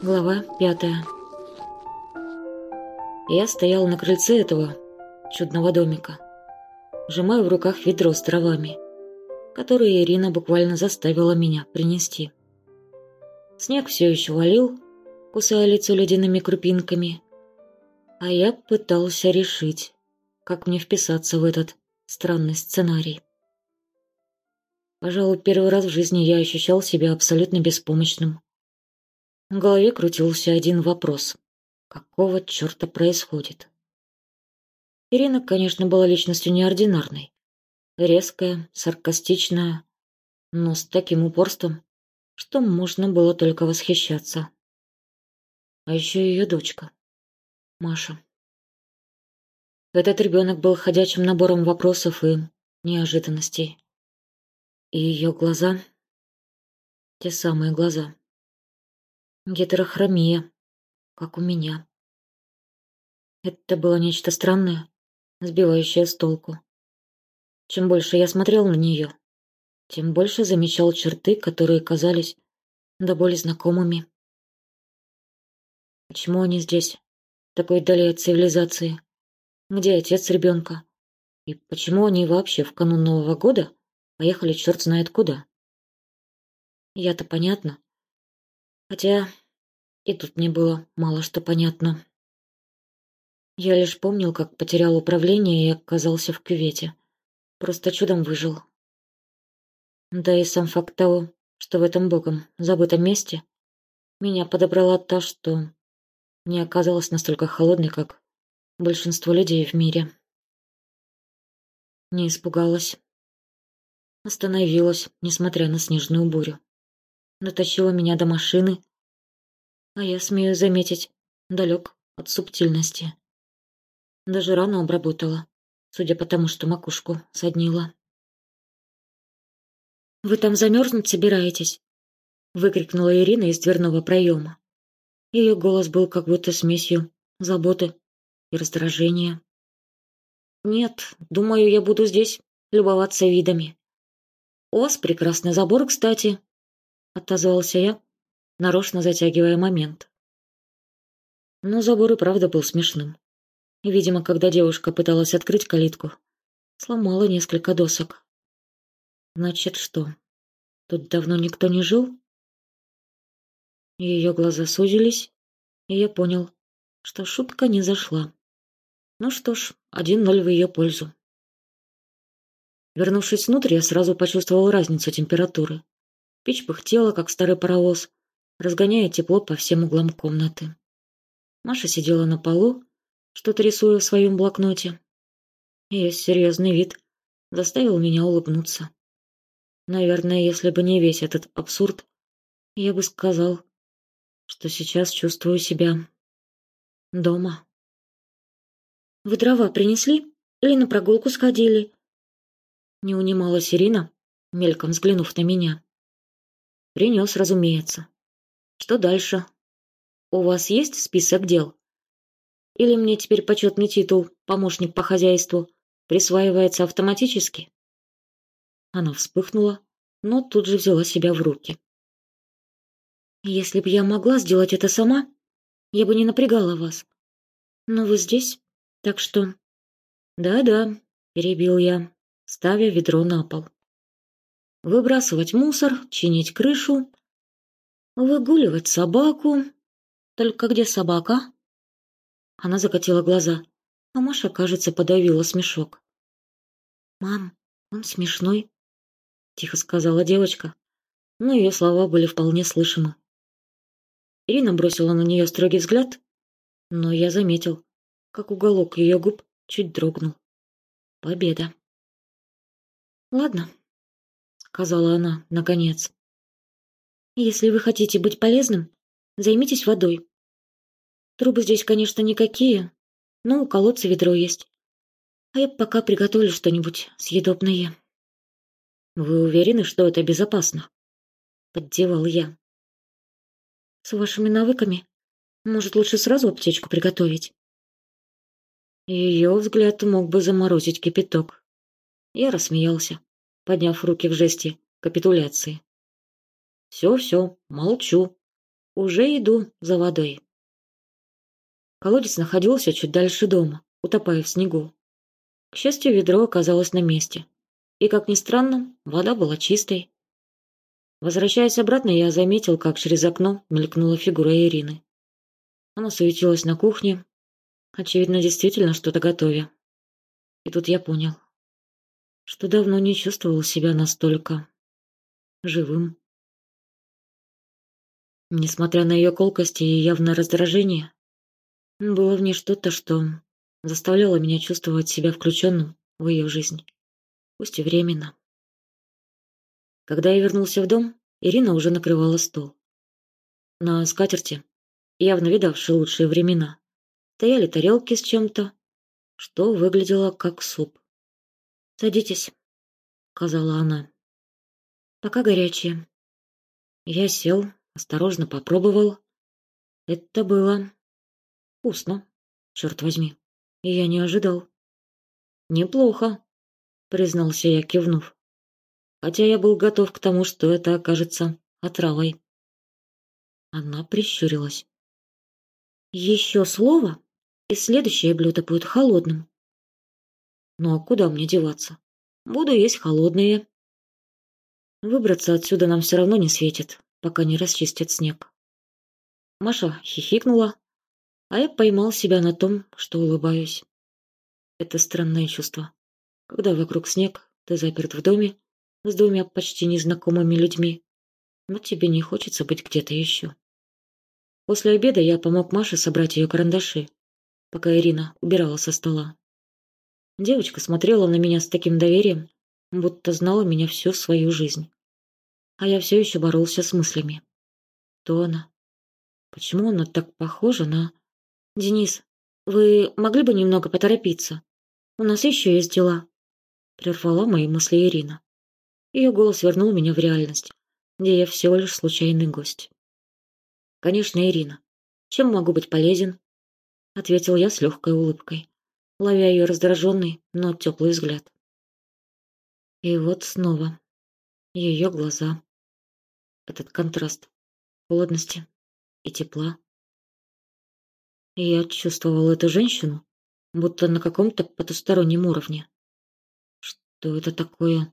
Глава пятая Я стоял на крыльце этого чудного домика, сжимая в руках ведро с травами, которые Ирина буквально заставила меня принести. Снег все еще валил, кусая лицо ледяными крупинками, а я пытался решить, как мне вписаться в этот странный сценарий. Пожалуй, первый раз в жизни я ощущал себя абсолютно беспомощным. В голове крутился один вопрос. Какого черта происходит? Ирина, конечно, была личностью неординарной. Резкая, саркастичная, но с таким упорством, что можно было только восхищаться. А еще ее дочка, Маша. Этот ребенок был ходячим набором вопросов и неожиданностей. И ее глаза, те самые глаза. Гетерохромия, как у меня. Это было нечто странное, сбивающее с толку. Чем больше я смотрел на нее, тем больше замечал черты, которые казались до боли знакомыми. Почему они здесь, такой дали от цивилизации? Где отец ребенка? И почему они вообще в канун Нового года поехали черт знает куда? Я-то понятно. Хотя и тут мне было мало что понятно. Я лишь помнил, как потерял управление и оказался в кювете. Просто чудом выжил. Да и сам факт того, что в этом богом забытом месте меня подобрала та, что не оказалась настолько холодной, как большинство людей в мире. Не испугалась. Остановилась, несмотря на снежную бурю. Дотащила меня до машины, а я, смею заметить, далек от субтильности. Даже рану обработала, судя по тому, что макушку соднила. «Вы там замерзнуть собираетесь?» — выкрикнула Ирина из дверного проема. Ее голос был как будто смесью заботы и раздражения. «Нет, думаю, я буду здесь любоваться видами». «У вас прекрасный забор, кстати», — отозвался я, нарочно затягивая момент. Но забор и правда был смешным. Видимо, когда девушка пыталась открыть калитку, сломала несколько досок. Значит, что, тут давно никто не жил? Ее глаза сузились, и я понял, что шутка не зашла. Ну что ж, один ноль в ее пользу. Вернувшись внутрь, я сразу почувствовал разницу температуры. Печь пыхтела, как старый паровоз, разгоняя тепло по всем углам комнаты. Маша сидела на полу, что-то рисуя в своем блокноте. Ее серьезный вид заставил меня улыбнуться. Наверное, если бы не весь этот абсурд, я бы сказал, что сейчас чувствую себя дома. «Вы дрова принесли или на прогулку сходили?» Не унималась Ирина, мельком взглянув на меня. «Принес, разумеется. Что дальше? У вас есть список дел? Или мне теперь почетный титул «помощник по хозяйству» присваивается автоматически?» Она вспыхнула, но тут же взяла себя в руки. «Если бы я могла сделать это сама, я бы не напрягала вас. Но вы здесь, так что...» «Да-да», — перебил я, ставя ведро на пол. «Выбрасывать мусор, чинить крышу, Выгуливать собаку. Только где собака? Она закатила глаза, а Маша, кажется, подавила смешок. «Мам, он смешной», — тихо сказала девочка, но ее слова были вполне слышимы. Ирина бросила на нее строгий взгляд, но я заметил, как уголок ее губ чуть дрогнул. Победа. «Ладно», — сказала она, наконец. Если вы хотите быть полезным, займитесь водой. Трубы здесь, конечно, никакие, но у колодца ведро есть. А я пока приготовлю что-нибудь съедобное. Вы уверены, что это безопасно? Поддевал я. С вашими навыками, может, лучше сразу аптечку приготовить? Ее взгляд мог бы заморозить кипяток. Я рассмеялся, подняв руки в жесте капитуляции. Все-все, молчу. Уже иду за водой. Колодец находился чуть дальше дома, утопая в снегу. К счастью, ведро оказалось на месте. И, как ни странно, вода была чистой. Возвращаясь обратно, я заметил, как через окно мелькнула фигура Ирины. Она суетилась на кухне, очевидно, действительно что-то готовя. И тут я понял, что давно не чувствовал себя настолько живым. Несмотря на ее колкости и явное раздражение, было в ней что-то, что заставляло меня чувствовать себя включенным в ее жизнь, пусть и временно. Когда я вернулся в дом, Ирина уже накрывала стол. На скатерти, явно видавшей лучшие времена, стояли тарелки с чем-то, что выглядело как суп. «Садитесь», — сказала она. «Пока горячее». Я сел, осторожно попробовал. Это было Вкусно, черт возьми. Я не ожидал. Неплохо, признался я, кивнув. Хотя я был готов к тому, что это окажется отравой. Она прищурилась. Еще слово, и следующее блюдо будет холодным. Ну а куда мне деваться? Буду есть холодные. Выбраться отсюда нам все равно не светит, пока не расчистят снег. Маша хихикнула, а я поймал себя на том, что улыбаюсь. Это странное чувство. Когда вокруг снег, ты заперт в доме с двумя почти незнакомыми людьми, но тебе не хочется быть где-то еще. После обеда я помог Маше собрать ее карандаши, пока Ирина убирала со стола. Девочка смотрела на меня с таким доверием, будто знала меня всю свою жизнь. А я все еще боролся с мыслями. То. Почему она так похожа на... «Денис, вы могли бы немного поторопиться? У нас еще есть дела», — прервала мои мысли Ирина. Ее голос вернул меня в реальность, где я всего лишь случайный гость. «Конечно, Ирина. Чем могу быть полезен?» — ответил я с легкой улыбкой, ловя ее раздраженный, но теплый взгляд. И вот снова ее глаза. Этот контраст холодности и тепла. Я чувствовал эту женщину, будто на каком-то потустороннем уровне. Что это такое